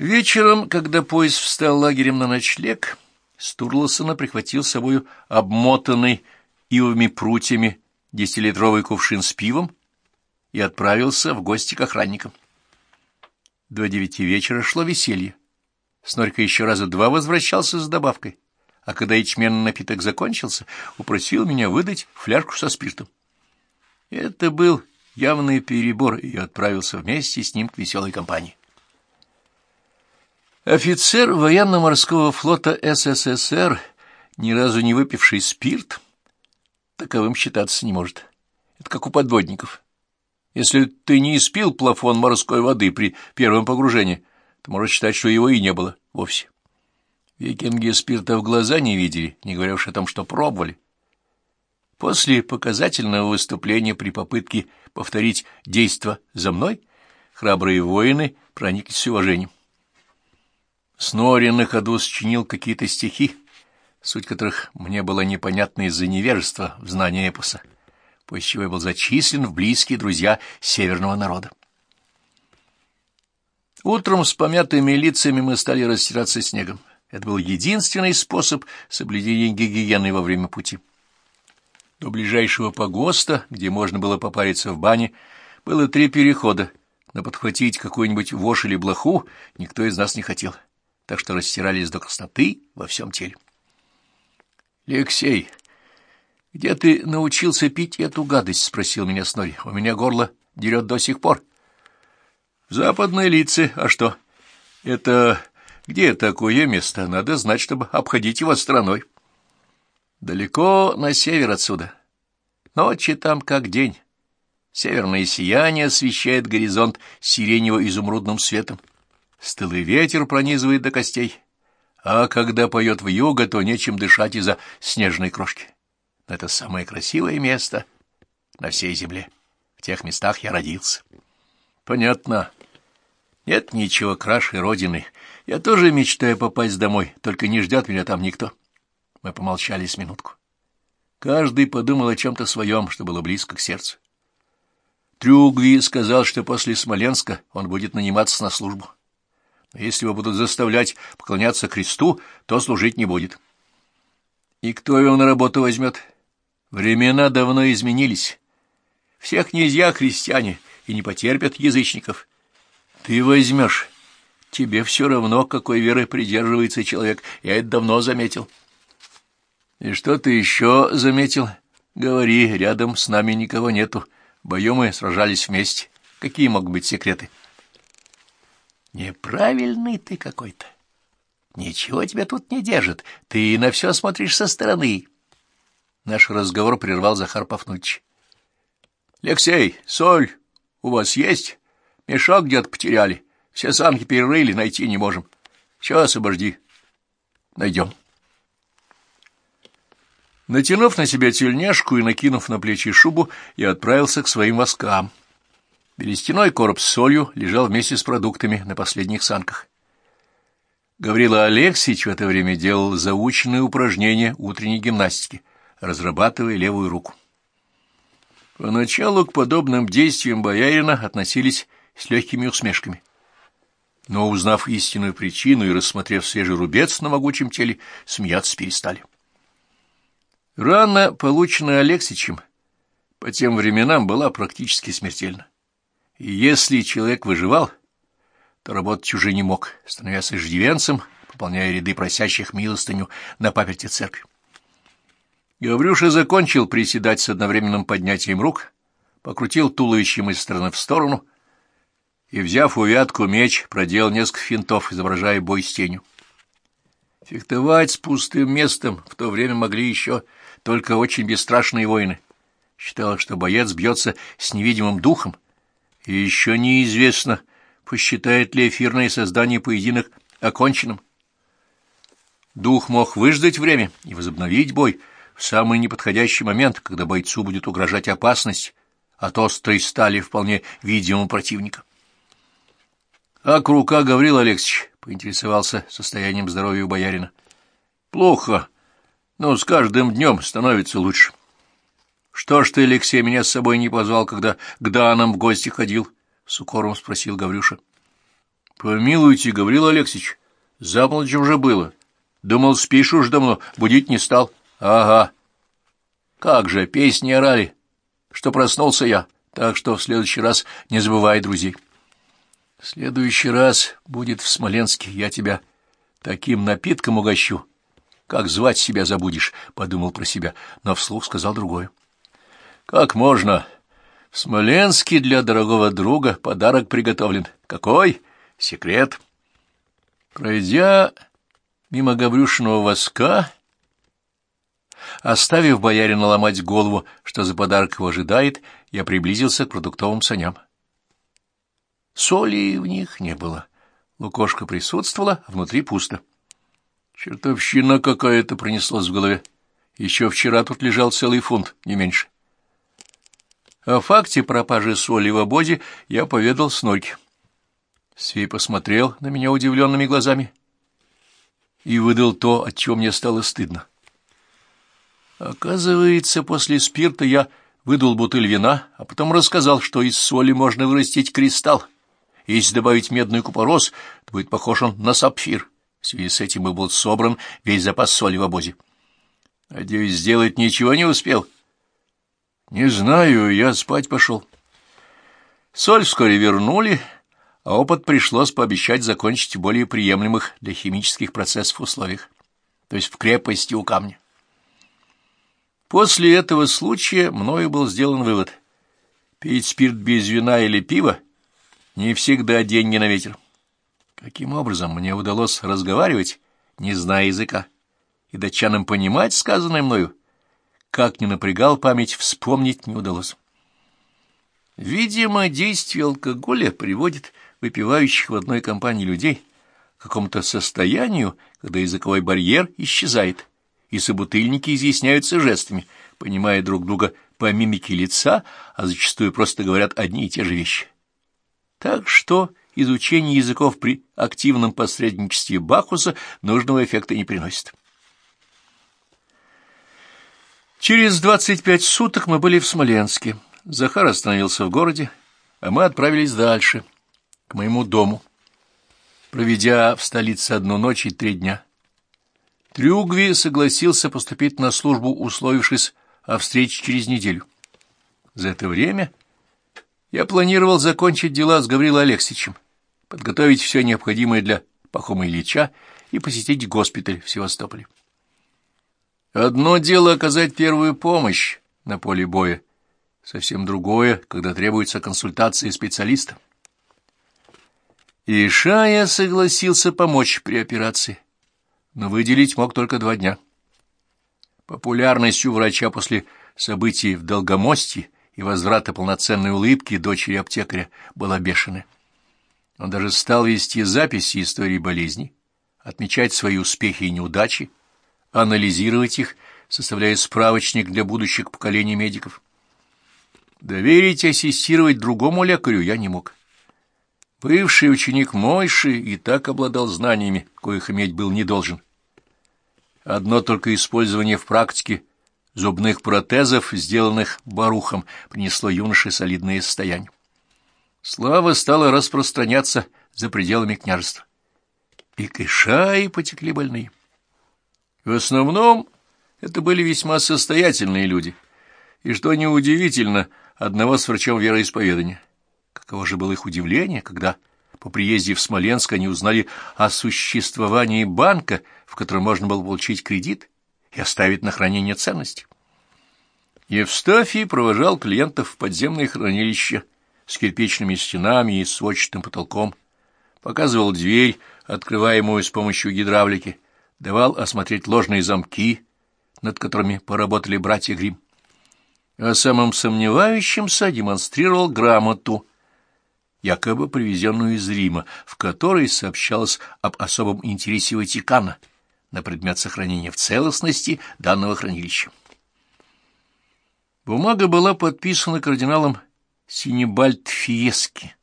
Вечером, когда поезд встал лагерем на ночлег, Стурлосона прихватил с собою обмотанный ивовыми прутьями десятилитровый кувшин с пивом и отправился в гости к охранникам. До девяти вечера шло веселье. Снорька еще раза два возвращался с добавкой, а когда ячменный напиток закончился, упросил меня выдать фляжку со спиртом. Это был явный перебор, и я отправился вместе с ним к веселой компании. Офицер военно-морского флота СССР, ни разу не выпивший спирт, таковым считаться не может. Это как у подводников. Если ты не испил плафон морской воды при первом погружении, то можно считать, что его и не было вовсе. Викинги спирта в глаза не видели, не говоря уж о том, что пробовали. После показательного выступления при попытке повторить действо за мной, храбрые воины прониклись с уважением. Снори на ходу сочинил какие-то стихи, суть которых мне была непонятна из-за невежества в знании эпоса, после чего я был зачислен в близкие друзья северного народа. Утром с помятыми лицами мы стали растираться снегом. Это был единственный способ соблюдения гигиены во время пути. До ближайшего погоста, где можно было попариться в бане, было три перехода, но подхватить какую-нибудь вошь или блоху никто из нас не хотел, так что растирались до красноты во всем теле. — Алексей, где ты научился пить эту гадость? — спросил меня Снори. — У меня горло дерет до сих пор. — Западные лица. А что? — Это где такое место? Надо знать, чтобы обходить его стороной. Далеко на север отсюда. Ночи там как день. Северное сияние освещает горизонт сиренево-изумрудным светом. Стылый ветер пронизывает до костей. А когда поет в юго, то нечем дышать из-за снежной крошки. Но это самое красивое место на всей земле. В тех местах я родился. Понятно. Нет ничего краше родины. Я тоже мечтаю попасть домой, только не ждет меня там никто. Мы помолчали с минутку. Каждый подумал о чем-то своем, что было близко к сердцу. Трюгви сказал, что после Смоленска он будет наниматься на службу. Если его будут заставлять поклоняться кресту, то служить не будет. И кто его на работу возьмет? Времена давно изменились. Все князья христиане и не потерпят язычников. Ты возьмешь. Тебе все равно, какой веры придерживается человек. Я это давно заметил. И что ты еще заметил? Говори, рядом с нами никого нету. Бою мы сражались вместе. Какие могут быть секреты? Неправильный ты какой-то. Ничего тебя тут не держит. Ты на все смотришь со стороны. Наш разговор прервал Захар Пафнутич. — Алексей, соль у вас есть? Мешок где-то потеряли. Все самки перерыли, найти не можем. Сейчас обожди. Найдем. Натянув на себя тельняшку и накинув на плечи шубу, я отправился к своим воскам. Берестяной короб с солью лежал вместе с продуктами на последних санках. Гаврила Алексеевич в это время делал заученные упражнения утренней гимнастики, разрабатывая левую руку. Поначалу к подобным действиям боярина относились с легкими усмешками. Но, узнав истинную причину и рассмотрев свежий рубец на могучем теле, смеяться перестали. Рана, полученная Алексичем, по тем временам была практически смертельна. И если человек выживал, то работать уже не мог, становясь иждивенцем, пополняя ряды просящих милостыню на паперти церкви. Гаврюша закончил приседать с одновременным поднятием рук, покрутил туловищем из стороны в сторону и, взяв увядку меч, проделал несколько финтов, изображая бой с тенью. Фехтовать с пустым местом в то время могли еще только очень бесстрашные воины. Считалось, что боец бьется с невидимым духом, и еще неизвестно, посчитает ли эфирное создание поединок оконченным. Дух мог выждать время и возобновить бой в самый неподходящий момент, когда бойцу будет угрожать опасность от острой стали вполне видимого противника. — А рука, Гаврил Алексеевич, — поинтересовался состоянием здоровья у боярина. — Плохо, но с каждым днем становится лучше. — Что ж ты, Алексей, меня с собой не позвал, когда к Данам в гости ходил? — с укором спросил Гаврюша. — Помилуйте, Гаврил Алексеевич, за полночь уже было. Думал, спишь уж давно, будить не стал. Ага. Как же, песни орали, что проснулся я, так что в следующий раз не забывай друзей. В следующий раз будет в Смоленске, я тебя таким напитком угощу. Как звать себя забудешь, — подумал про себя, но вслух сказал другое. Как можно? В Смоленске для дорогого друга подарок приготовлен. Какой? Секрет. Пройдя мимо Гаврюшиного воска, оставив боярина ломать голову, что за подарок его ожидает, я приблизился к продуктовым саням. Соли в них не было. Лукошка присутствовала, а внутри пусто. Чертовщина какая-то пронеслась в голове. Еще вчера тут лежал целый фунт, не меньше. О факте пропажи соли в обозе я поведал Снойке. Свей посмотрел на меня удивленными глазами и выдал то, от чего мне стало стыдно. Оказывается, после спирта я выдал бутыль вина, а потом рассказал, что из соли можно вырастить кристалл. Если добавить медный купорос, то будет похож он на сапфир. В связи с этим и был собран весь запас соли в обозе. Надеюсь, сделать ничего не успел. Не знаю, я спать пошел. Соль вскоре вернули, а опыт пришлось пообещать закончить в более приемлемых для химических процессов условиях, то есть в крепости у камня. После этого случая мною был сделан вывод. Пить спирт без вина или пива не всегда деньги на ветер. Каким образом мне удалось разговаривать, не зная языка, и датчанам понимать сказанное мною, как ни напрягал память, вспомнить не удалось. Видимо, действие алкоголя приводит выпивающих в одной компании людей к какому-то состоянию, когда языковой барьер исчезает, и собутыльники изъясняются жестами, понимая друг друга по мимике лица, а зачастую просто говорят одни и те же вещи. Так что изучение языков при активном посредничестве Бахуса нужного эффекта не приносит. Через двадцать пять суток мы были в Смоленске. Захар остановился в городе, а мы отправились дальше, к моему дому, проведя в столице одну ночь и три дня. Трюгви согласился поступить на службу, условившись о встрече через неделю. За это время я планировал закончить дела с Гаврилой Алексеевичем, подготовить все необходимое для Пахома Ильича и посетить госпиталь в Севастополе. Одно дело оказать первую помощь на поле боя, совсем другое, когда требуется консультация специалиста. И Шая согласился помочь при операции но выделить мог только два дня. Популярностью врача после событий в Долгомосте и возврата полноценной улыбки дочери аптекаря была бешеная. Он даже стал вести записи истории болезни, отмечать свои успехи и неудачи, анализировать их, составляя справочник для будущих поколений медиков. Доверить ассистировать другому лекарю я не мог. Бывший ученик Мойши и так обладал знаниями, коих иметь был не должен. Одно только использование в практике зубных протезов, сделанных барухом, принесло юноше солидное состояние. Слава стала распространяться за пределами княжества. И к Ишае потекли больные. В основном это были весьма состоятельные люди, и, что неудивительно, одного с врачом вероисповедания. Каково же было их удивление, когда по приезде в Смоленск они узнали о существовании банка, в котором можно было получить кредит и оставить на хранение ценности. Евстафий провожал клиентов в подземное хранилище с кирпичными стенами и сводчатым потолком, показывал дверь, открываемую с помощью гидравлики, давал осмотреть ложные замки, над которыми поработали братья Грим. А самым сомневающимся демонстрировал грамоту, якобы привезенную из Рима, в которой сообщалось об особом интересе Ватикана на предмет сохранения в целостности данного хранилища. Бумага была подписана кардиналом Синебальд Фиески.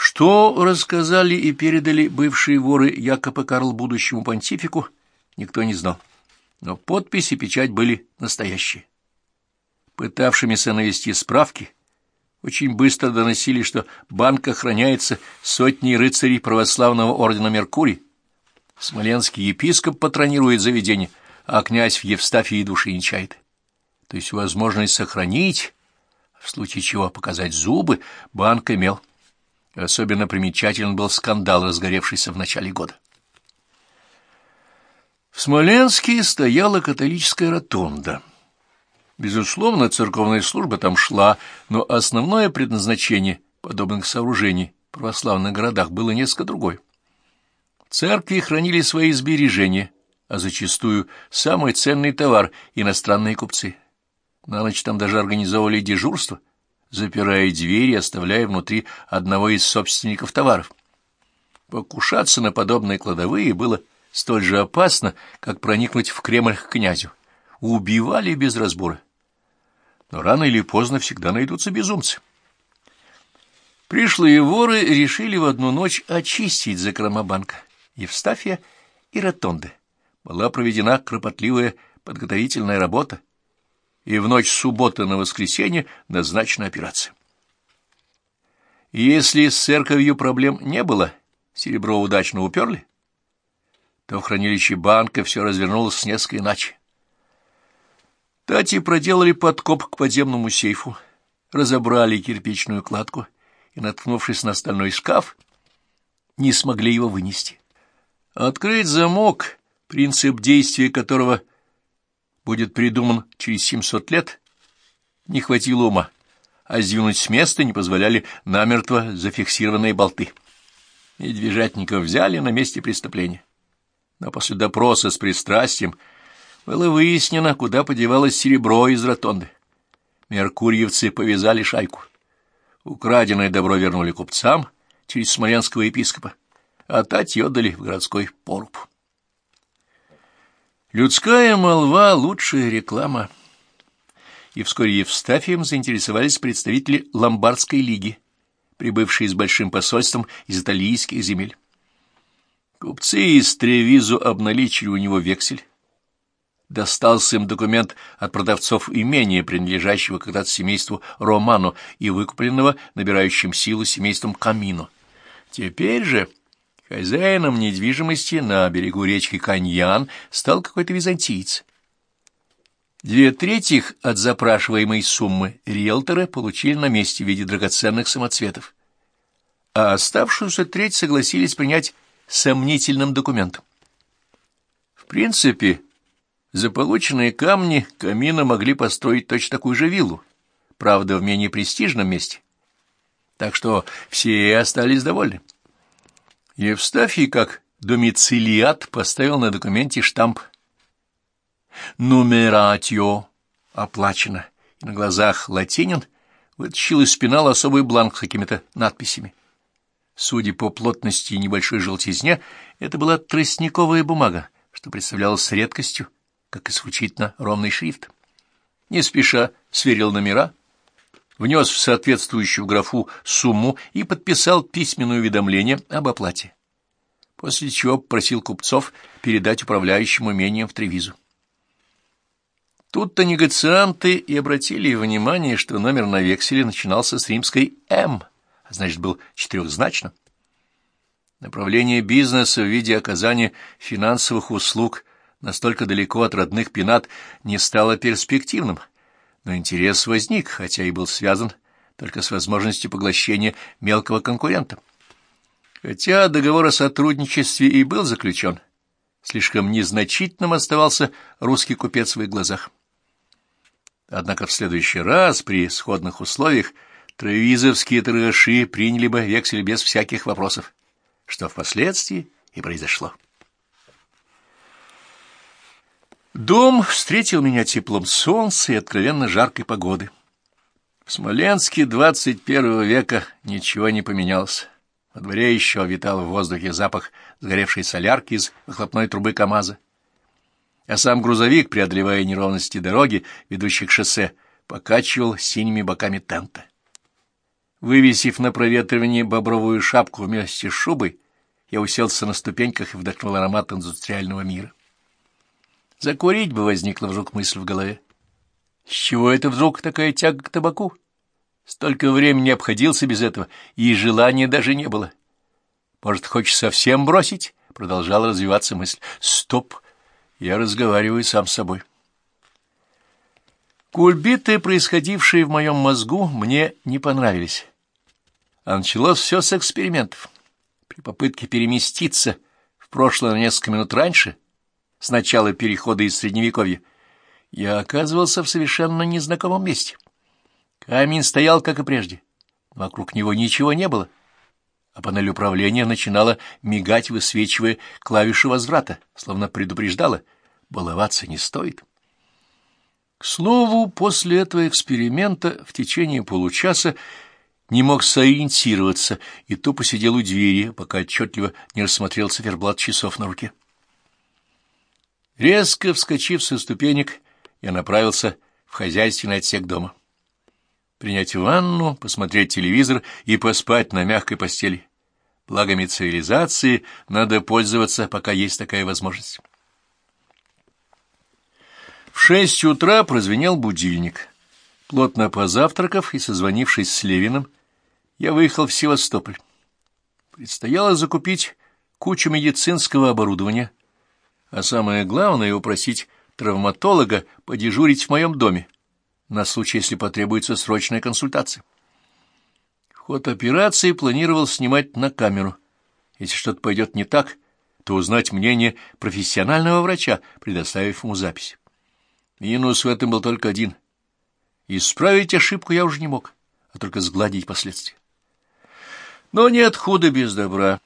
Что рассказали и передали бывшие воры Якоб и Карл будущему понтифику, никто не знал. Но подпись и печать были настоящие. Пытавшимися навести справки – Очень быстро доносили, что банк охраняется сотней рыцарей православного ордена Меркурий. Смоленский епископ патронирует заведение, а князь в Евстафии души не чает. То есть возможность сохранить, в случае чего показать зубы, банк имел. Особенно примечателен был скандал, разгоревшийся в начале года. В Смоленске стояла католическая ротонда. Безусловно, церковная служба там шла, но основное предназначение подобных сооружений в православных городах было несколько другое. Церкви хранили свои сбережения, а зачастую самый ценный товар — иностранные купцы. На ночь там даже организовывали дежурство, запирая двери и оставляя внутри одного из собственников товаров. Покушаться на подобные кладовые было столь же опасно, как проникнуть в Кремль к князю. Убивали без разбора. Но рано или поздно всегда найдутся безумцы. Пришлые воры решили в одну ночь очистить закрома банка Евстафия и Ротонды. Была проведена кропотливая подготовительная работа, и в ночь субботы на воскресенье назначена операция. Если с церковью проблем не было, серебро удачно уперли, то в хранилище банка все развернулось несколько иначе. Тати проделали подкоп к подземному сейфу, разобрали кирпичную кладку и, наткнувшись на стальной шкаф, не смогли его вынести. Открыть замок, принцип действия которого будет придуман через 700 лет, не хватило ума, а сдвинуть с места не позволяли намертво зафиксированные болты. Медвежатников взяли на месте преступления но после допроса с пристрастием было выяснено, куда подевалось серебро из ротонды. Меркурьевцы повязали шайку. Украденное добро вернули купцам через смоленского епископа, а тать отдали в городской поруб. Людская молва — лучшая реклама. И вскоре Евстафием заинтересовались представители Ломбардской лиги, прибывшие с большим посольством из итальянских земель. Купцы из Тревизу обналичили у него вексель. Достался им документ от продавцов имения, принадлежащего когда-то семейству Романо и выкупленного набирающим силу семейством Камино. Теперь же хозяином недвижимости на берегу речки Каньян стал какой-то византиец. Две трети от запрашиваемой суммы риэлторы получили на месте в виде драгоценных самоцветов, а оставшуюся треть согласились принять сомнительным документом. В принципе, за полученные камни камина могли построить точно такую же виллу, правда, в менее престижном месте. Так что все остались довольны. Евстафий, как домицилиат, поставил на документе штамп «Нумератио» оплачено, и на глазах латинин вытащил из пенала особый бланк с какими-то надписями. Судя по плотности и небольшой желтизне, это была тростниковая бумага, что представлялось редкостью, как исключительно ровный шрифт. Не спеша сверил номера, внес в соответствующую графу сумму и подписал письменное уведомление об оплате, после чего попросил купцов передать управляющему имением в Тревизу. Тут-то негацианты и обратили внимание, что номер на векселе начинался с римской «М», а значит, был четырехзначным. Направление бизнеса в виде оказания финансовых услуг настолько далеко от родных пенат не стало перспективным, но интерес возник, хотя и был связан только с возможностью поглощения мелкого конкурента. Хотя договор о сотрудничестве и был заключен, слишком незначительным оставался русский купец в их глазах. Однако в следующий раз, при сходных условиях, Травизовские торгаши приняли бы вексель без всяких вопросов, что впоследствии и произошло. Дом встретил меня теплом солнца и откровенно жаркой погоды. В Смоленске двадцать первого века ничего не поменялось. Во дворе еще витал в воздухе запах сгоревшей солярки из выхлопной трубы КамАЗа. А сам грузовик, преодолевая неровности дороги, ведущей к шоссе, покачивал синими боками тента. Вывесив на проветривание бобровую шапку вместе с шубой, я уселся на ступеньках и вдохнул аромат индустриального мира. Закурить бы возникла вдруг мысль в голове. С чего это вдруг такая тяга к табаку? Столько времени обходился без этого, и желания даже не было. Может, хочешь совсем бросить? Продолжала развиваться мысль. Стоп! Я разговариваю сам с собой. Кульбиты, происходившие в моем мозгу, мне не понравились. А началось все с экспериментов. При попытке переместиться в прошлое на несколько минут раньше, с начала перехода из Средневековья, я оказывался в совершенно незнакомом месте. Камень стоял, как и прежде. Вокруг него ничего не было. А панель управления начинала мигать, высвечивая клавишу возврата, словно предупреждала. Баловаться не стоит. К слову, после этого эксперимента в течение получаса не мог сориентироваться и тупо сидел у двери, пока отчетливо не рассмотрел циферблат часов на руке. Резко вскочив со ступенек, я направился в хозяйственный отсек дома. Принять ванну, посмотреть телевизор и поспать на мягкой постели. Благами цивилизации надо пользоваться, пока есть такая возможность. В шесть утра прозвенел будильник. Плотно позавтракав и созвонившись с Левиным, я выехал в Севастополь. Предстояло закупить кучу медицинского оборудования, а самое главное — упросить травматолога подежурить в моем доме на случай, если потребуется срочная консультация. Ход операции планировал снимать на камеру. Если что-то пойдет не так, то узнать мнение профессионального врача, предоставив ему запись. Минус в этом был только один. Исправить ошибку я уже не мог, а только сгладить последствия. Но нет худа без добра.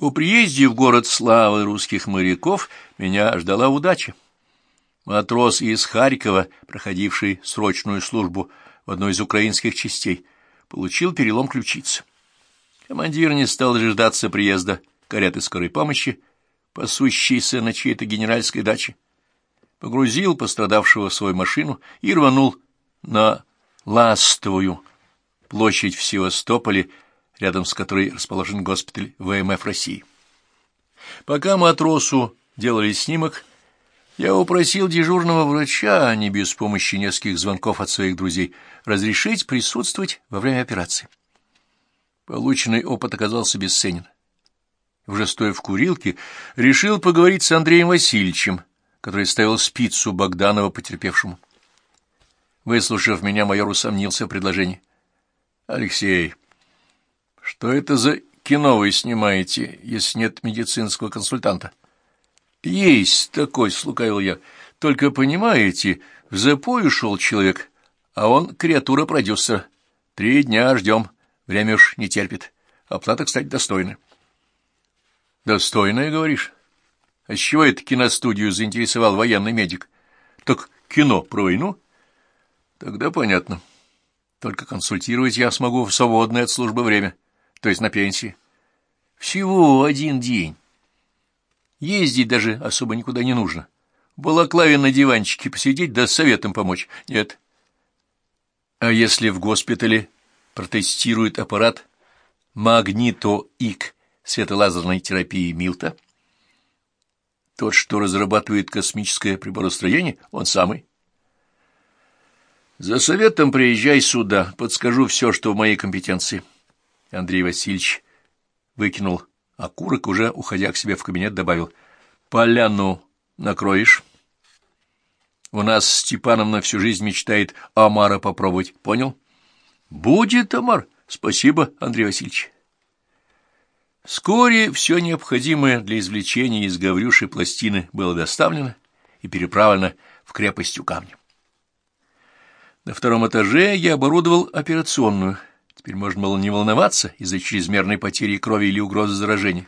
По приезде в город славы русских моряков меня ждала удача. Матрос из Харькова, проходивший срочную службу в одной из украинских частей, получил перелом ключицы. Командир не стал дожидаться приезда кареты скорой помощи, пасущейся на чьей-то генеральской даче погрузил пострадавшего в свою машину и рванул на Ластовую площадь в Севастополе, рядом с которой расположен госпиталь ВМФ России. Пока матросу делали снимок, я упросил дежурного врача, а не без помощи нескольких звонков от своих друзей, разрешить присутствовать во время операции. Полученный опыт оказался бесценен. Уже стоя в курилке, решил поговорить с Андреем Васильевичем, который ставил спицу Богданова потерпевшему. Выслушав меня, майор усомнился в предложении. — Алексей, что это за кино вы снимаете, если нет медицинского консультанта? — Есть такой, — слукавил я. — Только, понимаете, в запой ушел человек, а он креатура продюсера. Три дня ждем, время уж не терпит. Оплата, кстати, достойная. — Достойная, говоришь? А с чего это киностудию заинтересовал военный медик? Так кино про войну? Тогда понятно. Только консультировать я смогу в свободное от службы время, то есть на пенсии. Всего один день. Ездить даже особо никуда не нужно. В балаклаве на диванчике посидеть да с советом помочь. Нет. А если в госпитале протестирует аппарат магнито-ик светолазерной терапии Милта? Тот, что разрабатывает космическое приборостроение, он самый. За советом приезжай сюда, подскажу все, что в моей компетенции. Андрей Васильевич выкинул окурок, уже уходя к себе в кабинет, добавил. Поляну накроешь? У нас Степановна всю жизнь мечтает омара попробовать, понял? Будет омар. Спасибо, Андрей Васильевич. Вскоре все необходимое для извлечения из Гаврюши пластины было доставлено и переправлено в крепость у камня. На втором этаже я оборудовал операционную. Теперь можно было не волноваться из-за чрезмерной потери крови или угрозы заражения.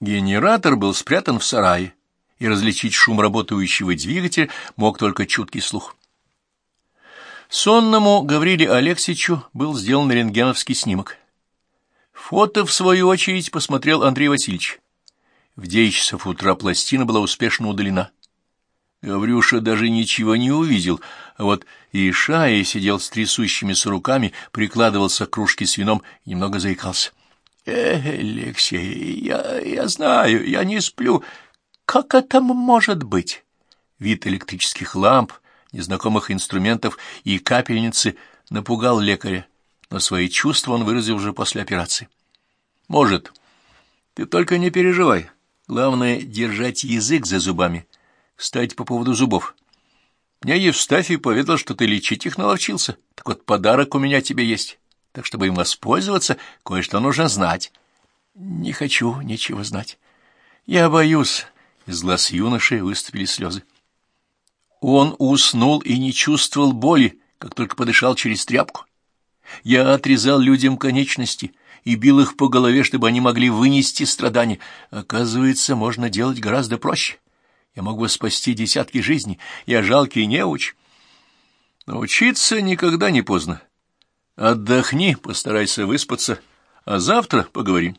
Генератор был спрятан в сарае, и различить шум работающего двигателя мог только чуткий слух. Сонному Гавриле Алексичу был сделан рентгеновский снимок. Фото, в свою очередь, посмотрел Андрей Васильевич. В девять часов утра пластина была успешно удалена. Гаврюша даже ничего не увидел, а вот Ишая сидел с трясущимися руками, прикладывался к кружке с вином и немного заикался. — Эх, Алексей, я, я знаю, я не сплю. Как это может быть? Вид электрических ламп, незнакомых инструментов и капельницы напугал лекаря, но свои чувства он выразил уже после операции. Может. Ты только не переживай. Главное — держать язык за зубами. Кстати, по поводу зубов. Мне Евстафий поведал, что ты лечить их наловчился. Так вот, подарок у меня тебе есть. Так, чтобы им воспользоваться, кое-что нужно знать. Не хочу ничего знать. Я боюсь. Из глаз юноши выступили слезы. Он уснул и не чувствовал боли, как только подышал через тряпку. Я отрезал людям конечности и бил их по голове, чтобы они могли вынести страдания. Оказывается, можно делать гораздо проще. Я мог бы спасти десятки жизней. Я жалкий неуч. Научиться никогда не поздно. Отдохни, постарайся выспаться, а завтра поговорим.